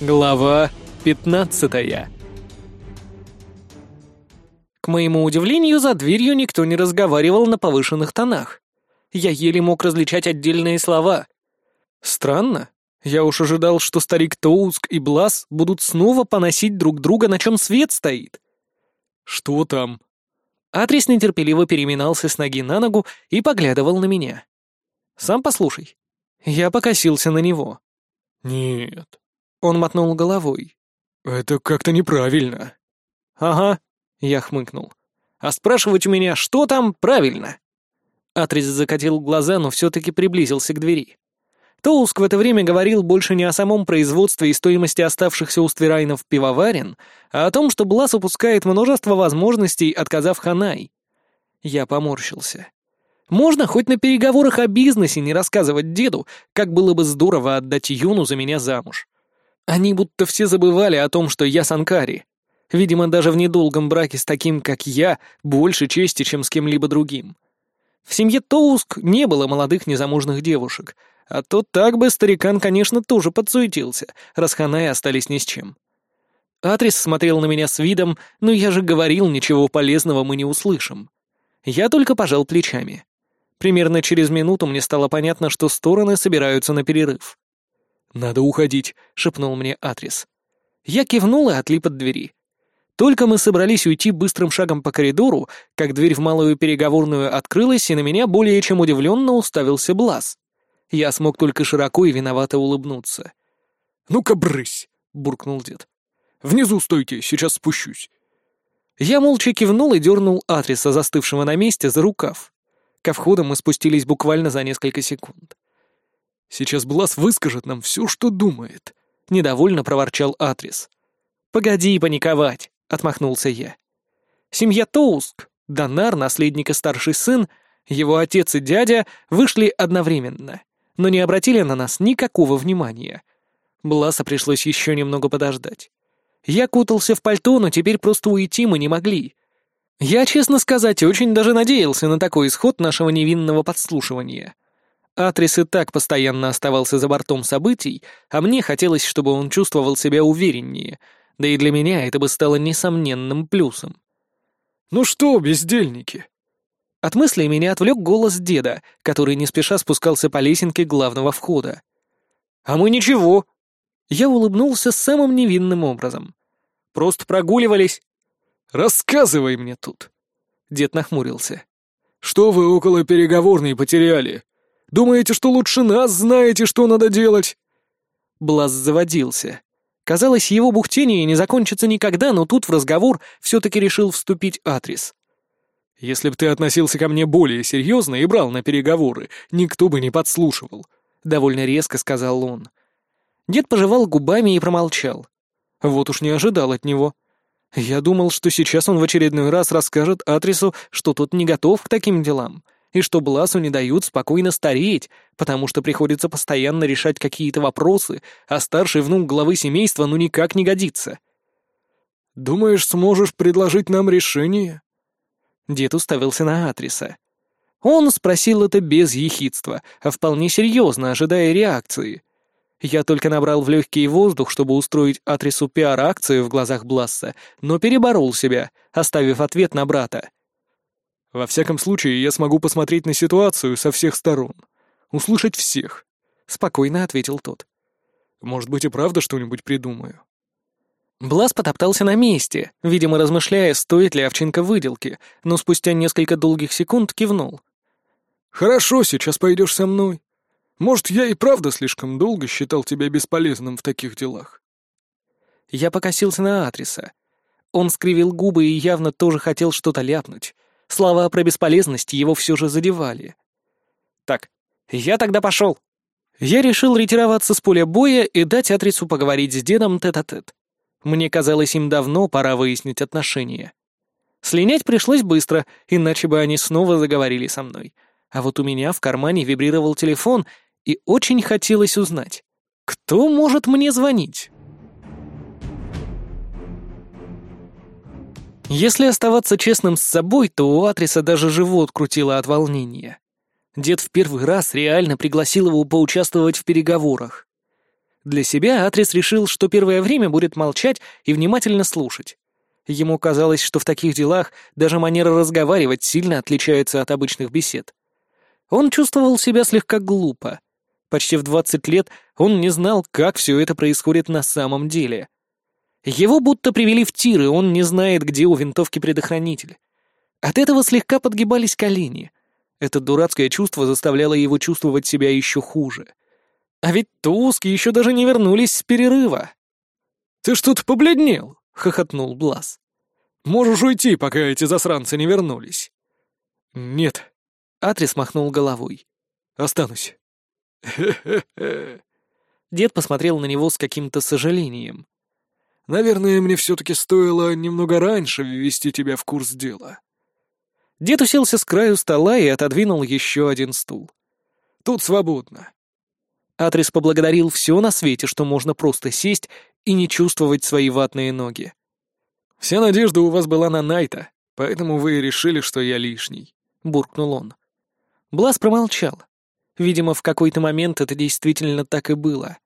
Глава 15 К моему удивлению, за дверью никто не разговаривал на повышенных тонах. Я еле мог различать отдельные слова. Странно. Я уж ожидал, что старик Тоуск и Блас будут снова поносить друг друга, на чем свет стоит. «Что там?» Атрис нетерпеливо переминался с ноги на ногу и поглядывал на меня. «Сам послушай». Я покосился на него. «Нет». Он мотнул головой. «Это как-то неправильно». «Ага», — я хмыкнул. «А спрашивать у меня, что там правильно?» Атрис закатил глаза, но все-таки приблизился к двери. Тоуск в это время говорил больше не о самом производстве и стоимости оставшихся у Стверайнов пивоварен, а о том, что Блас упускает множество возможностей, отказав Ханай. Я поморщился. Можно хоть на переговорах о бизнесе не рассказывать деду, как было бы здорово отдать Юну за меня замуж. Они будто все забывали о том, что я Санкари. Видимо, даже в недолгом браке с таким, как я, больше чести, чем с кем-либо другим. В семье Тоуск не было молодых незамужных девушек, а то так бы старикан, конечно, тоже подсуетился, раз Ханай остались ни с чем. Атрис смотрел на меня с видом, но я же говорил, ничего полезного мы не услышим. Я только пожал плечами. Примерно через минуту мне стало понятно, что стороны собираются на перерыв. «Надо уходить», — шепнул мне Атрис. Я кивнул и отлип от двери. Только мы собрались уйти быстрым шагом по коридору, как дверь в малую переговорную открылась, и на меня более чем удивленно уставился Блаз. Я смог только широко и виновато улыбнуться. «Ну-ка, брысь!» — буркнул дед. «Внизу стойте, сейчас спущусь». Я молча кивнул и дернул Атриса, застывшего на месте, за рукав. Ко входу мы спустились буквально за несколько секунд. Сейчас Блас выскажет нам все, что думает», — недовольно проворчал Атрис. «Погоди паниковать», — отмахнулся я. Семья Тоуск, Донар, наследник и старший сын, его отец и дядя вышли одновременно, но не обратили на нас никакого внимания. Бласа пришлось еще немного подождать. Я кутался в пальто, но теперь просто уйти мы не могли. Я, честно сказать, очень даже надеялся на такой исход нашего невинного подслушивания. Атрис и так постоянно оставался за бортом событий, а мне хотелось, чтобы он чувствовал себя увереннее, да и для меня это бы стало несомненным плюсом. «Ну что, бездельники?» От мыслей меня отвлек голос деда, который не спеша спускался по лесенке главного входа. «А мы ничего!» Я улыбнулся самым невинным образом. «Просто прогуливались». «Рассказывай мне тут!» Дед нахмурился. «Что вы около переговорной потеряли? Думаете, что лучше нас знаете, что надо делать?» Блаз заводился. Казалось, его бухтение не закончится никогда, но тут в разговор все-таки решил вступить Атрис. «Если бы ты относился ко мне более серьезно и брал на переговоры, никто бы не подслушивал», — довольно резко сказал он. Дед пожевал губами и промолчал. Вот уж не ожидал от него. Я думал, что сейчас он в очередной раз расскажет Атрису, что тот не готов к таким делам, и что Бласу не дают спокойно стареть, потому что приходится постоянно решать какие-то вопросы, а старший внук главы семейства ну никак не годится. «Думаешь, сможешь предложить нам решение?» Дед уставился на Атриса. Он спросил это без ехидства, а вполне серьезно, ожидая реакции. Я только набрал в легкий воздух, чтобы устроить Атрису пиар-акцию в глазах Бласса, но переборол себя, оставив ответ на брата. Во всяком случае, я смогу посмотреть на ситуацию со всех сторон. Услышать всех», — спокойно ответил тот. «Может быть, и правда что-нибудь придумаю». Блас потоптался на месте, видимо, размышляя, стоит ли овчинка выделки, но спустя несколько долгих секунд кивнул. «Хорошо, сейчас пойдешь со мной. Может, я и правда слишком долго считал тебя бесполезным в таких делах». Я покосился на адреса. Он скривил губы и явно тоже хотел что-то ляпнуть, Слова про бесполезность его все же задевали. «Так, я тогда пошел». Я решил ретироваться с поля боя и дать Атрицу поговорить с дедом тет-а-тет. -тет. Мне казалось, им давно пора выяснить отношения. Слинять пришлось быстро, иначе бы они снова заговорили со мной. А вот у меня в кармане вибрировал телефон, и очень хотелось узнать, кто может мне звонить. Если оставаться честным с собой, то у Атриса даже живот крутило от волнения. Дед в первый раз реально пригласил его поучаствовать в переговорах. Для себя Атрис решил, что первое время будет молчать и внимательно слушать. Ему казалось, что в таких делах даже манера разговаривать сильно отличается от обычных бесед. Он чувствовал себя слегка глупо. Почти в 20 лет он не знал, как все это происходит на самом деле. Его будто привели в тир, и он не знает, где у винтовки предохранитель. От этого слегка подгибались колени. Это дурацкое чувство заставляло его чувствовать себя еще хуже. А ведь Туски еще даже не вернулись с перерыва. «Ты что-то побледнел», — хохотнул Блаз. «Можешь уйти, пока эти засранцы не вернулись». «Нет», — Атрис махнул головой. «Останусь». «Хе-хе-хе». Дед посмотрел на него с каким-то сожалением. «Наверное, мне все-таки стоило немного раньше ввести тебя в курс дела». Дед уселся с краю стола и отодвинул еще один стул. «Тут свободно». Атрис поблагодарил все на свете, что можно просто сесть и не чувствовать свои ватные ноги. «Вся надежда у вас была на Найта, поэтому вы решили, что я лишний», — буркнул он. Блас промолчал. Видимо, в какой-то момент это действительно так и было.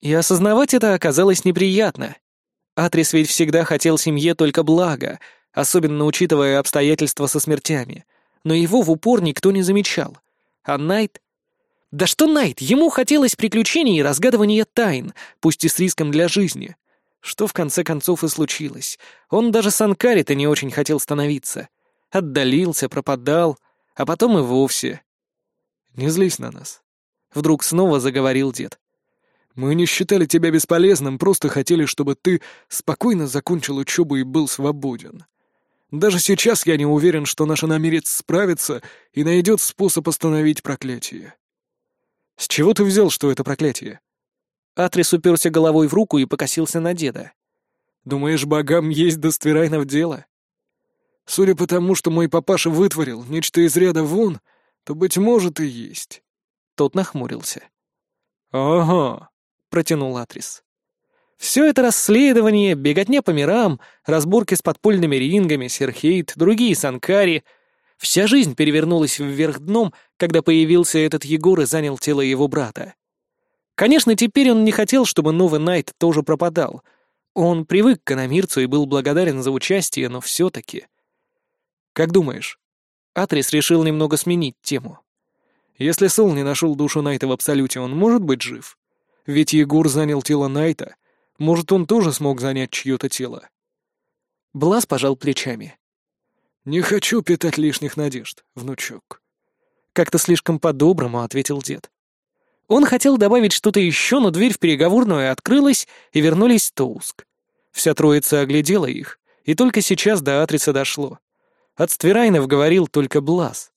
И осознавать это оказалось неприятно. Атрис ведь всегда хотел семье только блага, особенно учитывая обстоятельства со смертями. Но его в упор никто не замечал. А Найт... Да что Найт, ему хотелось приключений и разгадывания тайн, пусть и с риском для жизни. Что в конце концов и случилось. Он даже с Анкари-то не очень хотел становиться. Отдалился, пропадал, а потом и вовсе. «Не злись на нас», — вдруг снова заговорил дед. «Мы не считали тебя бесполезным, просто хотели, чтобы ты спокойно закончил учебу и был свободен. Даже сейчас я не уверен, что наш намерец справится и найдет способ остановить проклятие. С чего ты взял, что это проклятие? Атрис уперся головой в руку и покосился на деда. Думаешь, богам есть до Стверайнов дело? Судя по тому, что мой папаша вытворил нечто из ряда вон, то, быть может, и есть. Тот нахмурился. «Ага», — протянул Атрис. Все это расследование, беготня по мирам, разборки с подпольными рингами, Серхейт, другие Санкари. Вся жизнь перевернулась вверх дном, когда появился этот Егор и занял тело его брата. Конечно, теперь он не хотел, чтобы новый Найт тоже пропадал. Он привык к Анамирцу и был благодарен за участие, но все-таки... Как думаешь? Атрис решил немного сменить тему. Если Сол не нашел душу Найта в Абсолюте, он может быть жив? Ведь Егор занял тело Найта, может, он тоже смог занять чье-то тело?» Блас пожал плечами. «Не хочу питать лишних надежд, внучок». Как-то слишком по-доброму ответил дед. Он хотел добавить что-то еще, но дверь в переговорную открылась, и вернулись Тоуск. Вся троица оглядела их, и только сейчас до адреса дошло. От Стверайнов говорил только Блас.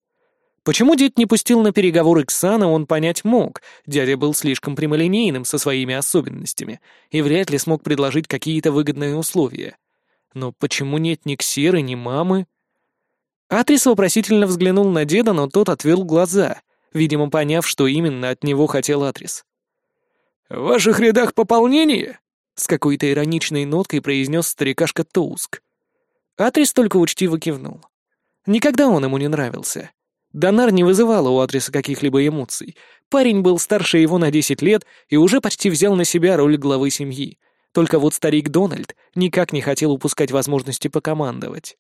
Почему дед не пустил на переговоры Ксана, он понять мог. Дядя был слишком прямолинейным со своими особенностями и вряд ли смог предложить какие-то выгодные условия. Но почему нет ни Ксеры, ни мамы? Атрис вопросительно взглянул на деда, но тот отвел глаза, видимо, поняв, что именно от него хотел Атрис. «В ваших рядах пополнение?» — с какой-то ироничной ноткой произнес старикашка Тоуск. Атрис только учтиво кивнул. Никогда он ему не нравился. Донар не вызывала у адреса каких-либо эмоций. Парень был старше его на 10 лет и уже почти взял на себя роль главы семьи. Только вот старик Дональд никак не хотел упускать возможности покомандовать.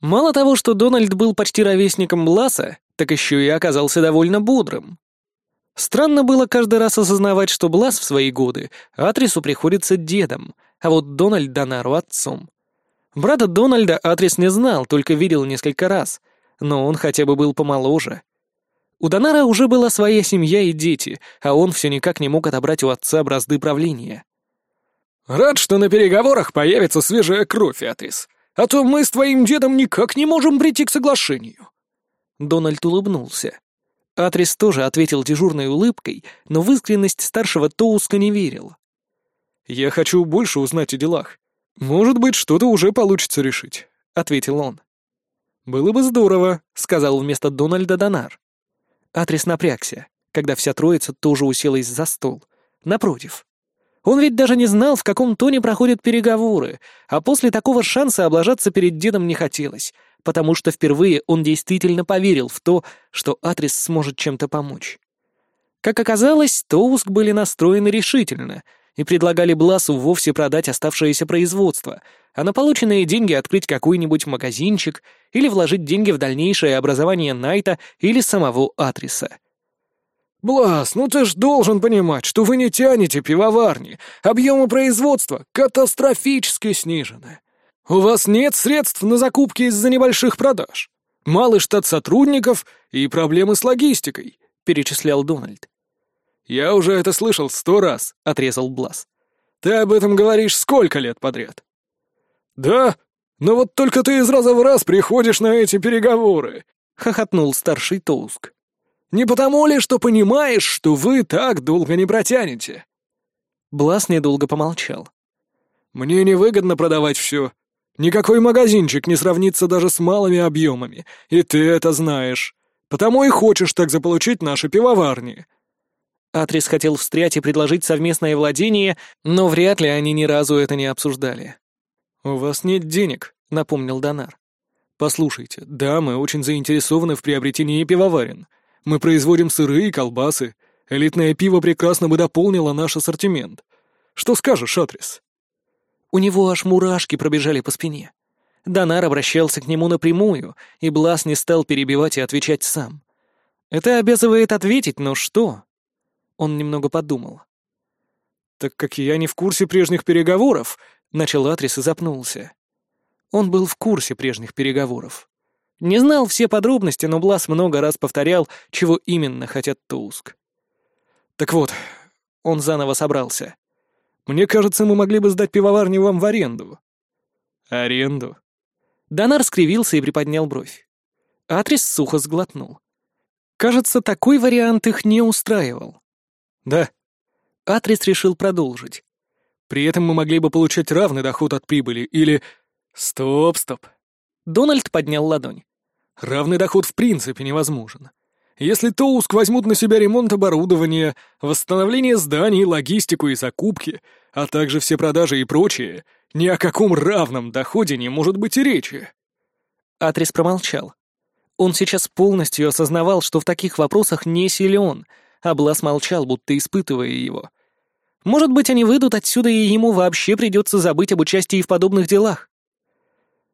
Мало того, что Дональд был почти ровесником Бласа, так еще и оказался довольно бодрым. Странно было каждый раз осознавать, что Блас в свои годы Атрису приходится дедом, а вот Дональд Донару отцом. Брата Дональда Атрис не знал, только видел несколько раз — но он хотя бы был помоложе. У Донара уже была своя семья и дети, а он все никак не мог отобрать у отца бразды правления. «Рад, что на переговорах появится свежая кровь, Атрис, а то мы с твоим дедом никак не можем прийти к соглашению». Дональд улыбнулся. Атрис тоже ответил дежурной улыбкой, но в искренность старшего Тоуска не верил. «Я хочу больше узнать о делах. Может быть, что-то уже получится решить», — ответил он. «Было бы здорово», — сказал вместо Дональда Донар. Атрис напрягся, когда вся троица тоже уселась за стол. Напротив. Он ведь даже не знал, в каком тоне проходят переговоры, а после такого шанса облажаться перед дедом не хотелось, потому что впервые он действительно поверил в то, что Атрис сможет чем-то помочь. Как оказалось, Тоуск были настроены решительно, и предлагали Бласу вовсе продать оставшееся производство, а на полученные деньги открыть какой-нибудь магазинчик или вложить деньги в дальнейшее образование Найта или самого Атриса. «Блас, ну ты ж должен понимать, что вы не тянете пивоварни. Объемы производства катастрофически снижены. У вас нет средств на закупки из-за небольших продаж. Малый штат сотрудников и проблемы с логистикой», — перечислял Дональд. «Я уже это слышал сто раз», — отрезал Блас. «Ты об этом говоришь сколько лет подряд?» «Да, но вот только ты из раза в раз приходишь на эти переговоры», — хохотнул старший Тоуск. «Не потому ли, что понимаешь, что вы так долго не протянете?» Блас недолго помолчал. «Мне невыгодно продавать все. Никакой магазинчик не сравнится даже с малыми объемами, и ты это знаешь. Потому и хочешь так заполучить наши пивоварни. Атрис хотел встрять и предложить совместное владение, но вряд ли они ни разу это не обсуждали. «У вас нет денег», — напомнил Донар. «Послушайте, да, мы очень заинтересованы в приобретении пивоварен. Мы производим сыры и колбасы. Элитное пиво прекрасно бы дополнило наш ассортимент. Что скажешь, Атрис?» У него аж мурашки пробежали по спине. Донар обращался к нему напрямую, и Блас не стал перебивать и отвечать сам. Это обязывает ответить, но что? Он немного подумал. «Так как я не в курсе прежних переговоров», — начал Атрис и запнулся. Он был в курсе прежних переговоров. Не знал все подробности, но Блас много раз повторял, чего именно хотят Туск. «Так вот», — он заново собрался. «Мне кажется, мы могли бы сдать пивоварню вам в аренду». «Аренду?» Донар скривился и приподнял бровь. Атрис сухо сглотнул. Кажется, такой вариант их не устраивал. Да. Атрис решил продолжить. При этом мы могли бы получать равный доход от прибыли или... Стоп, стоп. Дональд поднял ладонь. Равный доход в принципе невозможен. Если Тоуск возьмут на себя ремонт оборудования, восстановление зданий, логистику и закупки, а также все продажи и прочее, ни о каком равном доходе не может быть и речи. Атрис промолчал. Он сейчас полностью осознавал, что в таких вопросах не силен — а Блас молчал, будто испытывая его. Может быть, они выйдут отсюда, и ему вообще придется забыть об участии в подобных делах.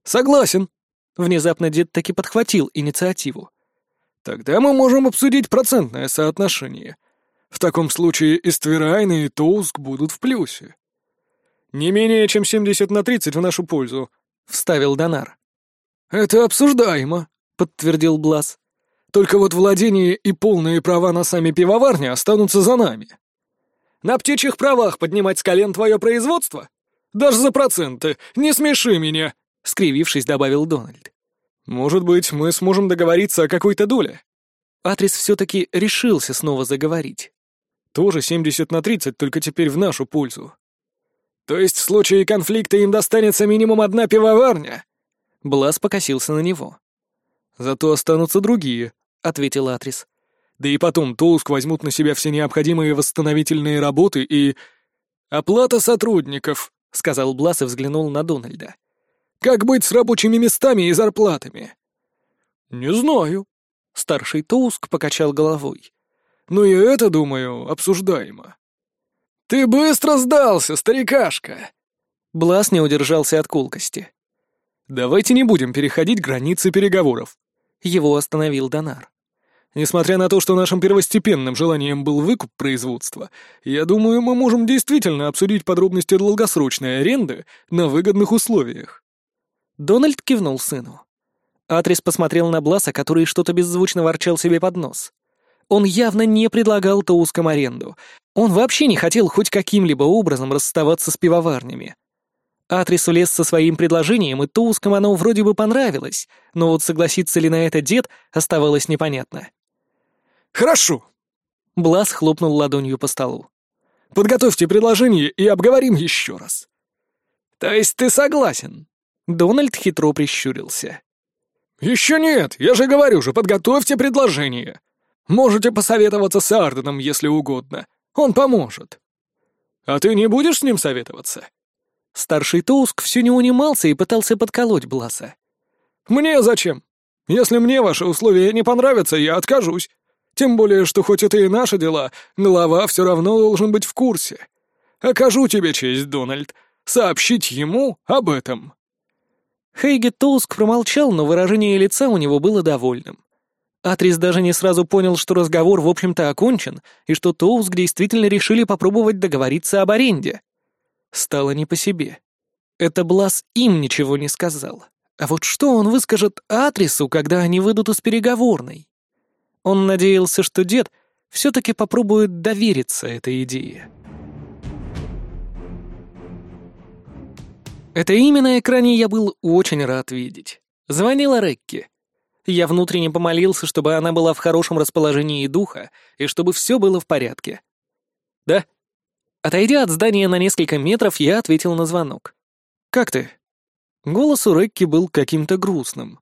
«Согласен», — внезапно дед таки подхватил инициативу. «Тогда мы можем обсудить процентное соотношение. В таком случае и Ствирайн, и Тоуск будут в плюсе». «Не менее чем 70 на 30 в нашу пользу», — вставил Донар. «Это обсуждаемо», — подтвердил Блас. Только вот владение и полные права на сами пивоварни останутся за нами. На птичьих правах поднимать с колен твое производство? Даже за проценты, не смеши меня!» — скривившись, добавил Дональд. «Может быть, мы сможем договориться о какой-то доле?» Атрис все-таки решился снова заговорить. «Тоже 70 на 30, только теперь в нашу пользу». «То есть в случае конфликта им достанется минимум одна пивоварня?» Блас покосился на него. «Зато останутся другие», — ответил Атрис. «Да и потом Толск возьмут на себя все необходимые восстановительные работы и...» «Оплата сотрудников», — сказал Блас и взглянул на Дональда. «Как быть с рабочими местами и зарплатами?» «Не знаю», — старший Тоуск покачал головой. «Ну и это, думаю, обсуждаемо». «Ты быстро сдался, старикашка!» Блас не удержался от колкости. «Давайте не будем переходить границы переговоров», его остановил Донар. Несмотря на то, что нашим первостепенным желанием был выкуп производства, я думаю, мы можем действительно обсудить подробности долгосрочной аренды на выгодных условиях. Дональд кивнул сыну. Атрис посмотрел на Бласа, который что-то беззвучно ворчал себе под нос. Он явно не предлагал Тоускам аренду. Он вообще не хотел хоть каким-либо образом расставаться с пивоварнями. Атрис влез со своим предложением, и Тускам оно вроде бы понравилось, но вот согласится ли на это дед, оставалось непонятно. «Хорошо!» Блас хлопнул ладонью по столу. «Подготовьте предложение и обговорим еще раз». «То есть ты согласен?» Дональд хитро прищурился. «Еще нет, я же говорю же, подготовьте предложение. Можете посоветоваться с Арденом, если угодно. Он поможет». «А ты не будешь с ним советоваться?» Старший Тоуск все не унимался и пытался подколоть Бласа. «Мне зачем? Если мне ваши условия не понравятся, я откажусь. Тем более, что хоть это и наши дела, глава все равно должен быть в курсе. Окажу тебе честь, Дональд. Сообщить ему об этом». Хейги Тоуск промолчал, но выражение лица у него было довольным. Атрис даже не сразу понял, что разговор, в общем-то, окончен, и что Тоуск действительно решили попробовать договориться об аренде. Стало не по себе. Это Блас им ничего не сказал. А вот что он выскажет Атрису, когда они выйдут из переговорной? Он надеялся, что дед все-таки попробует довериться этой идее. Это имя на экране я был очень рад видеть. Звонила Рекки. Я внутренне помолился, чтобы она была в хорошем расположении духа и чтобы все было в порядке. «Да». Отойдя от здания на несколько метров, я ответил на звонок. «Как ты?» Голос у Рекки был каким-то грустным.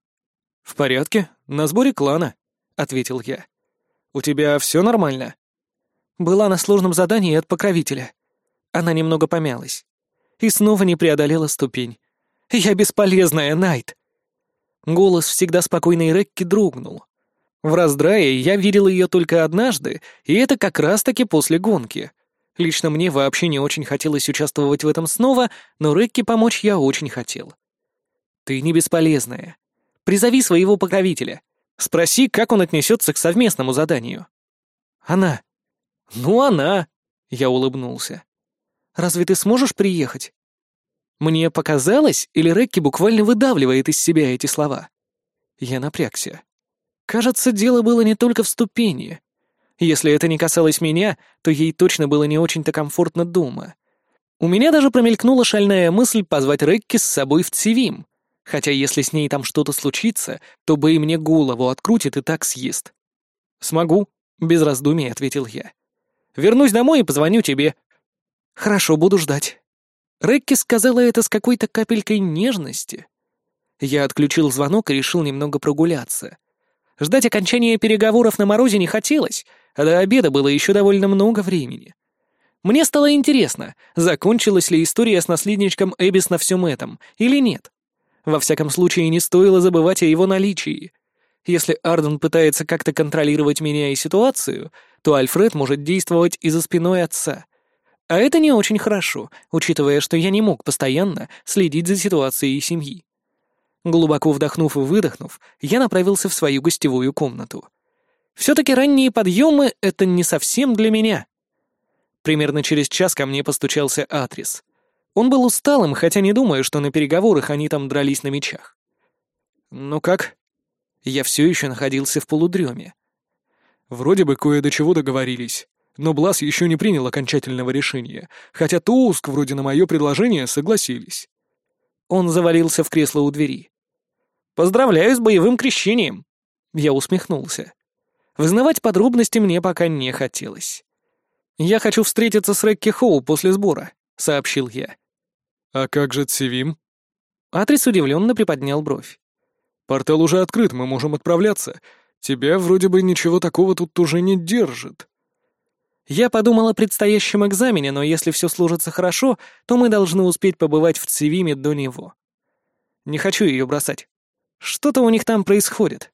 «В порядке, на сборе клана», — ответил я. «У тебя все нормально?» Была на сложном задании от покровителя. Она немного помялась и снова не преодолела ступень. «Я бесполезная, Найт!» Голос всегда спокойной Рекки дрогнул. В раздрае я видел ее только однажды, и это как раз-таки после гонки. Лично мне вообще не очень хотелось участвовать в этом снова, но Рекки помочь я очень хотел. «Ты не бесполезная. Призови своего покровителя. Спроси, как он отнесется к совместному заданию». «Она». «Ну, она», — я улыбнулся. Разве ты сможешь приехать?» Мне показалось, или Рекки буквально выдавливает из себя эти слова. Я напрягся. Кажется, дело было не только в ступени. Если это не касалось меня, то ей точно было не очень-то комфортно дома. У меня даже промелькнула шальная мысль позвать Рекки с собой в Цивим, хотя если с ней там что-то случится, то бы и мне голову открутит и так съест. «Смогу», — без раздумий ответил я. «Вернусь домой и позвоню тебе, «Хорошо, буду ждать». Рекки сказала это с какой-то капелькой нежности. Я отключил звонок и решил немного прогуляться. Ждать окончания переговоров на морозе не хотелось, а до обеда было еще довольно много времени. Мне стало интересно, закончилась ли история с наследничком Эбис на всем этом, или нет. Во всяком случае, не стоило забывать о его наличии. Если Арден пытается как-то контролировать меня и ситуацию, то Альфред может действовать и за спиной отца — а это не очень хорошо, учитывая, что я не мог постоянно следить за ситуацией семьи. Глубоко вдохнув и выдохнув, я направился в свою гостевую комнату. Все-таки ранние подъемы — это не совсем для меня. Примерно через час ко мне постучался Атрис. Он был усталым, хотя не думаю, что на переговорах они там дрались на мечах. «Ну как?» Я все еще находился в полудреме. «Вроде бы кое до чего договорились но Блас еще не принял окончательного решения, хотя Тоуск вроде на мое предложение согласились. Он завалился в кресло у двери. «Поздравляю с боевым крещением!» Я усмехнулся. Вызнавать подробности мне пока не хотелось. «Я хочу встретиться с Рекки Хоу после сбора», — сообщил я. «А как же Цивим?» Атрис удивленно приподнял бровь. «Портал уже открыт, мы можем отправляться. Тебя вроде бы ничего такого тут уже не держит». Я подумал о предстоящем экзамене, но если все сложится хорошо, то мы должны успеть побывать в Цивиме до него. Не хочу ее бросать. Что-то у них там происходит.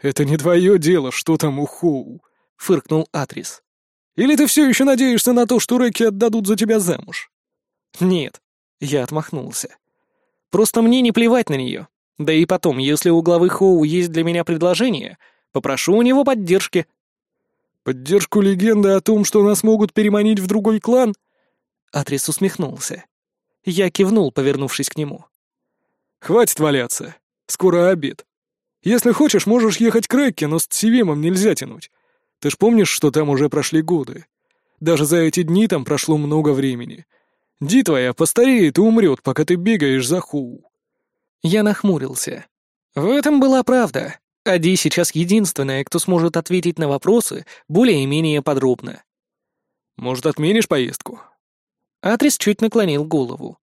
«Это не твое дело, что там у Хоу», — фыркнул Атрис. «Или ты все еще надеешься на то, что Рэки отдадут за тебя замуж?» «Нет», — я отмахнулся. «Просто мне не плевать на нее. Да и потом, если у главы Хоу есть для меня предложение, попрошу у него поддержки». Поддержку легенды о том, что нас могут переманить в другой клан?» Атрис усмехнулся. Я кивнул, повернувшись к нему. «Хватит валяться. Скоро обед. Если хочешь, можешь ехать к Рекке, но с Цивимом нельзя тянуть. Ты ж помнишь, что там уже прошли годы? Даже за эти дни там прошло много времени. Ди твоя постареет и умрет, пока ты бегаешь за Ху. Я нахмурился. В этом была правда. Ади сейчас единственная, кто сможет ответить на вопросы более-менее подробно. «Может, отменишь поездку?» Атрис чуть наклонил голову.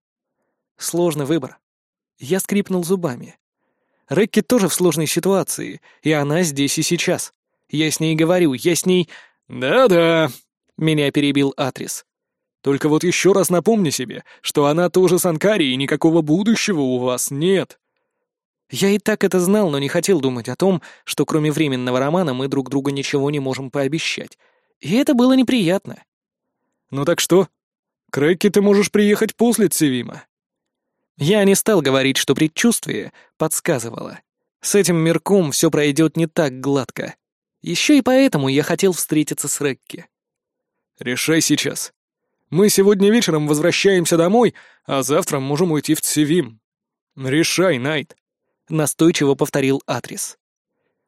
Сложный выбор. Я скрипнул зубами. Рекки тоже в сложной ситуации, и она здесь и сейчас. Я с ней говорю, я с ней... «Да-да», — меня перебил Атрис. «Только вот еще раз напомни себе, что она тоже с Анкари, и никакого будущего у вас нет». Я и так это знал, но не хотел думать о том, что кроме временного романа мы друг другу ничего не можем пообещать. И это было неприятно. «Ну так что? К Рекке ты можешь приехать после Цивима. Я не стал говорить, что предчувствие подсказывало. С этим мирком все пройдет не так гладко. Еще и поэтому я хотел встретиться с Рекки. Решай сейчас. Мы сегодня вечером возвращаемся домой, а завтра можем уйти в Цивим. Решай, Найт. Настойчиво повторил Атрис.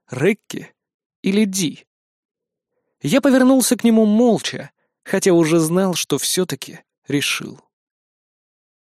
Рекки или Ди? Я повернулся к нему молча, хотя уже знал, что все-таки решил.